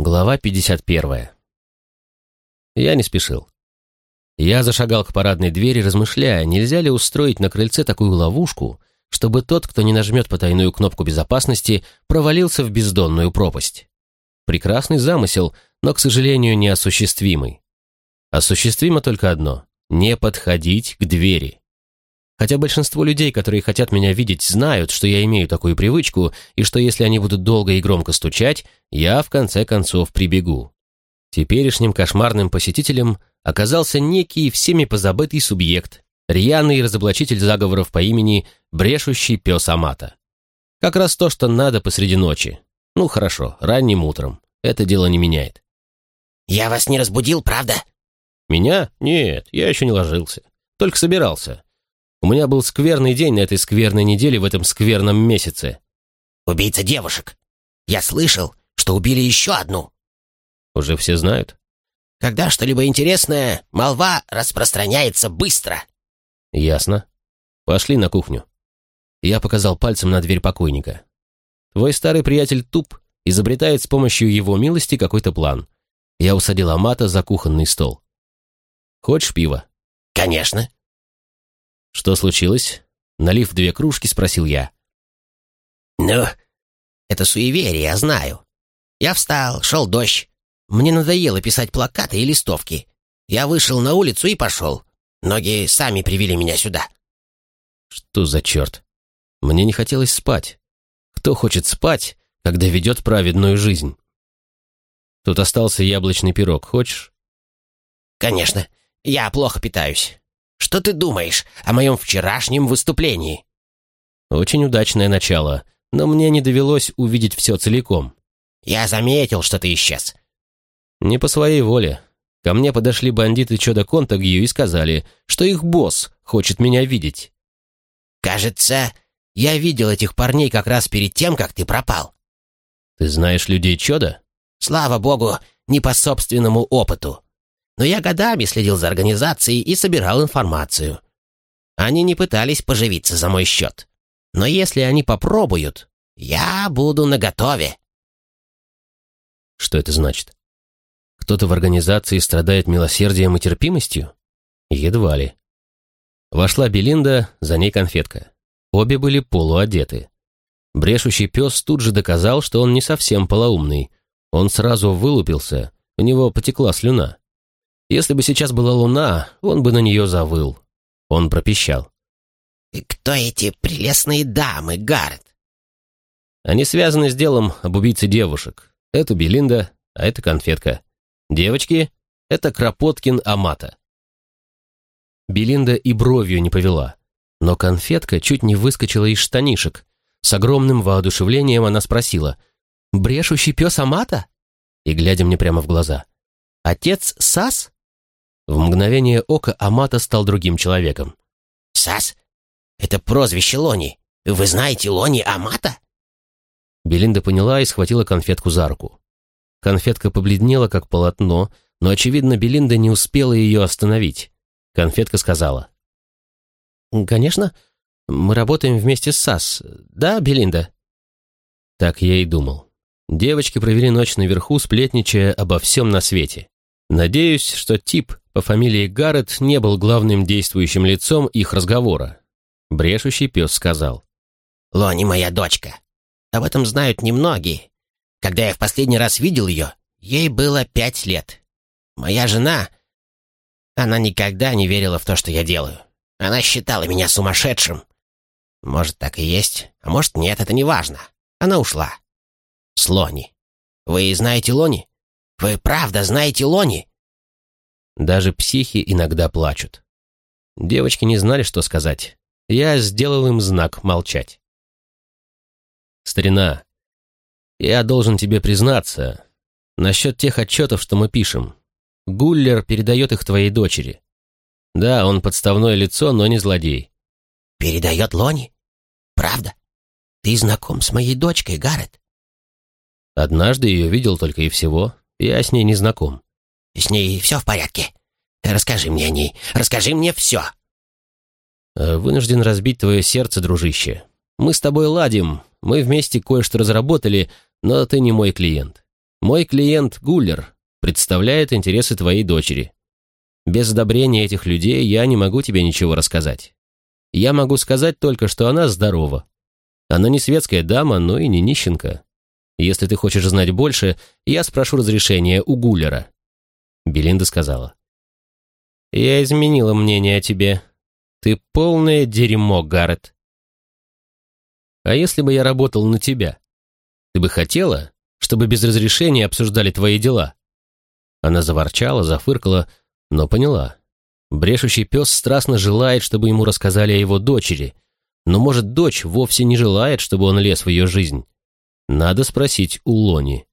Глава 51. Я не спешил. Я зашагал к парадной двери, размышляя, нельзя ли устроить на крыльце такую ловушку, чтобы тот, кто не нажмет потайную кнопку безопасности, провалился в бездонную пропасть. Прекрасный замысел, но, к сожалению, неосуществимый. Осуществимо только одно — не подходить к двери. Хотя большинство людей, которые хотят меня видеть, знают, что я имею такую привычку, и что если они будут долго и громко стучать, я в конце концов прибегу. Теперешним кошмарным посетителем оказался некий всеми позабытый субъект, рьяный разоблачитель заговоров по имени Брешущий пес Амата. Как раз то, что надо посреди ночи. Ну хорошо, ранним утром. Это дело не меняет. «Я вас не разбудил, правда?» «Меня? Нет, я еще не ложился. Только собирался. У меня был скверный день на этой скверной неделе в этом скверном месяце. Убийца девушек. Я слышал, что убили еще одну. Уже все знают? Когда что-либо интересное, молва распространяется быстро. Ясно. Пошли на кухню. Я показал пальцем на дверь покойника. Твой старый приятель Туп изобретает с помощью его милости какой-то план. Я усадил Амата за кухонный стол. Хочешь пива? Конечно. «Что случилось?» Налив две кружки, спросил я. «Ну, это суеверие, я знаю. Я встал, шел дождь. Мне надоело писать плакаты и листовки. Я вышел на улицу и пошел. Ноги сами привели меня сюда». «Что за черт? Мне не хотелось спать. Кто хочет спать, когда ведет праведную жизнь?» «Тут остался яблочный пирог. Хочешь?» «Конечно. Я плохо питаюсь. Что ты думаешь о моем вчерашнем выступлении?» «Очень удачное начало, но мне не довелось увидеть все целиком». «Я заметил, что ты исчез». «Не по своей воле. Ко мне подошли бандиты Чода Контагью и сказали, что их босс хочет меня видеть». «Кажется, я видел этих парней как раз перед тем, как ты пропал». «Ты знаешь людей Чода?» «Слава богу, не по собственному опыту но я годами следил за организацией и собирал информацию. Они не пытались поживиться за мой счет. Но если они попробуют, я буду наготове. Что это значит? Кто-то в организации страдает милосердием и терпимостью? Едва ли. Вошла Белинда, за ней конфетка. Обе были полуодеты. Брешущий пес тут же доказал, что он не совсем полоумный. Он сразу вылупился, у него потекла слюна. Если бы сейчас была луна, он бы на нее завыл. Он пропищал. «Кто эти прелестные дамы, Гаррет?» Они связаны с делом об убийце девушек. Это Белинда, а это конфетка. Девочки, это Кропоткин Амата. Белинда и бровью не повела, но конфетка чуть не выскочила из штанишек. С огромным воодушевлением она спросила, «Брешущий пес Амата?» И глядя мне прямо в глаза, «Отец Сас?» В мгновение ока Амата стал другим человеком. «Сас? Это прозвище Лони. Вы знаете Лони Амата?» Белинда поняла и схватила конфетку за руку. Конфетка побледнела, как полотно, но, очевидно, Белинда не успела ее остановить. Конфетка сказала. «Конечно, мы работаем вместе с САС. Да, Белинда?» Так я и думал. Девочки провели ночь наверху, сплетничая обо всем на свете. Надеюсь, что тип по фамилии Гаррет не был главным действующим лицом их разговора. Брешущий пес сказал. «Лони моя дочка. Об этом знают немногие. Когда я в последний раз видел ее, ей было пять лет. Моя жена... Она никогда не верила в то, что я делаю. Она считала меня сумасшедшим. Может, так и есть, а может, нет, это не важно. Она ушла. С Лони. Вы знаете Лони? Вы правда знаете Лони?» Даже психи иногда плачут. Девочки не знали, что сказать. Я сделал им знак молчать. «Старина, я должен тебе признаться насчет тех отчетов, что мы пишем. Гуллер передает их твоей дочери. Да, он подставное лицо, но не злодей». «Передает Лони? Правда? Ты знаком с моей дочкой, Гаррет?» Однажды ее видел только и всего. Я с ней не знаком. «С ней все в порядке? Расскажи мне о ней. Расскажи мне все!» э, «Вынужден разбить твое сердце, дружище. Мы с тобой ладим. Мы вместе кое-что разработали, но ты не мой клиент. Мой клиент Гуллер представляет интересы твоей дочери. Без одобрения этих людей я не могу тебе ничего рассказать. Я могу сказать только, что она здорова. Она не светская дама, но и не нищенка. Если ты хочешь знать больше, я спрошу разрешения у Гуллера». Белинда сказала. «Я изменила мнение о тебе. Ты полное дерьмо, Гаррет». «А если бы я работал на тебя? Ты бы хотела, чтобы без разрешения обсуждали твои дела?» Она заворчала, зафыркала, но поняла. Брешущий пес страстно желает, чтобы ему рассказали о его дочери, но, может, дочь вовсе не желает, чтобы он лез в ее жизнь. Надо спросить у Лони.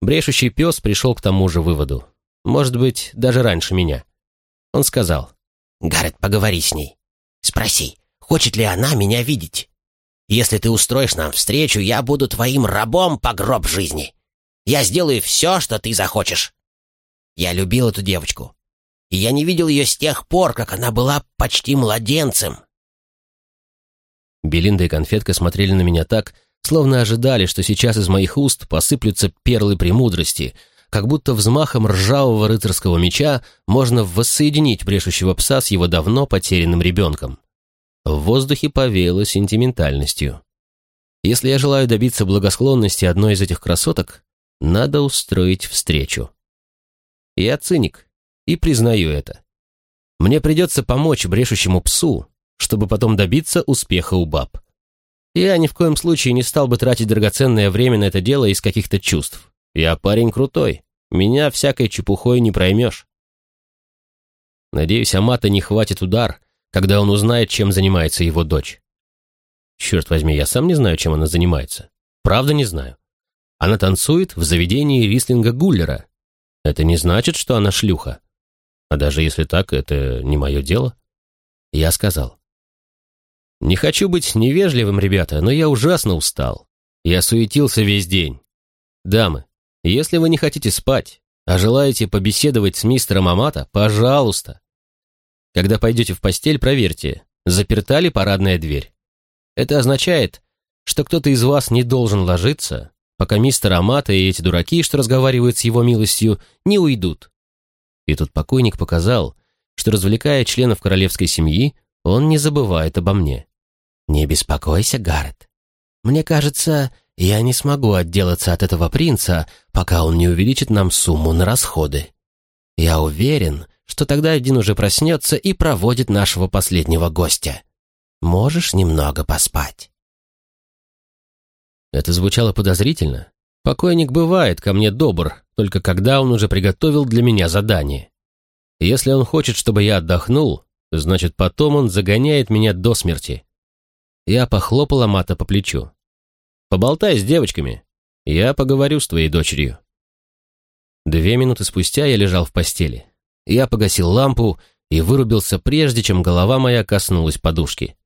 Брешущий пес пришел к тому же выводу. Может быть, даже раньше меня. Он сказал. «Гаррет, поговори с ней. Спроси, хочет ли она меня видеть? Если ты устроишь нам встречу, я буду твоим рабом по гроб жизни. Я сделаю все, что ты захочешь. Я любил эту девочку, и я не видел ее с тех пор, как она была почти младенцем». Белинда и конфетка смотрели на меня так, словно ожидали, что сейчас из моих уст посыплются перлы премудрости, как будто взмахом ржавого рыцарского меча можно воссоединить брешущего пса с его давно потерянным ребенком. В воздухе повеяло сентиментальностью. Если я желаю добиться благосклонности одной из этих красоток, надо устроить встречу. Я циник, и признаю это. Мне придется помочь брешущему псу, чтобы потом добиться успеха у баб. Я ни в коем случае не стал бы тратить драгоценное время на это дело из каких-то чувств. Я парень крутой. Меня всякой чепухой не проймешь. Надеюсь, Амата не хватит удар, когда он узнает, чем занимается его дочь. Черт возьми, я сам не знаю, чем она занимается. Правда не знаю. Она танцует в заведении рислинга Гуллера. Это не значит, что она шлюха. А даже если так, это не мое дело. Я сказал. Не хочу быть невежливым, ребята, но я ужасно устал. Я суетился весь день. Дамы, если вы не хотите спать, а желаете побеседовать с мистером Амата, пожалуйста. Когда пойдете в постель, проверьте, заперта ли парадная дверь. Это означает, что кто-то из вас не должен ложиться, пока мистер Амата и эти дураки, что разговаривают с его милостью, не уйдут. И тут покойник показал, что, развлекая членов королевской семьи, он не забывает обо мне. «Не беспокойся, Гаррет. Мне кажется, я не смогу отделаться от этого принца, пока он не увеличит нам сумму на расходы. Я уверен, что тогда один уже проснется и проводит нашего последнего гостя. Можешь немного поспать?» Это звучало подозрительно. Покойник бывает ко мне добр, только когда он уже приготовил для меня задание. Если он хочет, чтобы я отдохнул, значит, потом он загоняет меня до смерти. Я похлопал Амата по плечу. «Поболтай с девочками. Я поговорю с твоей дочерью». Две минуты спустя я лежал в постели. Я погасил лампу и вырубился прежде, чем голова моя коснулась подушки.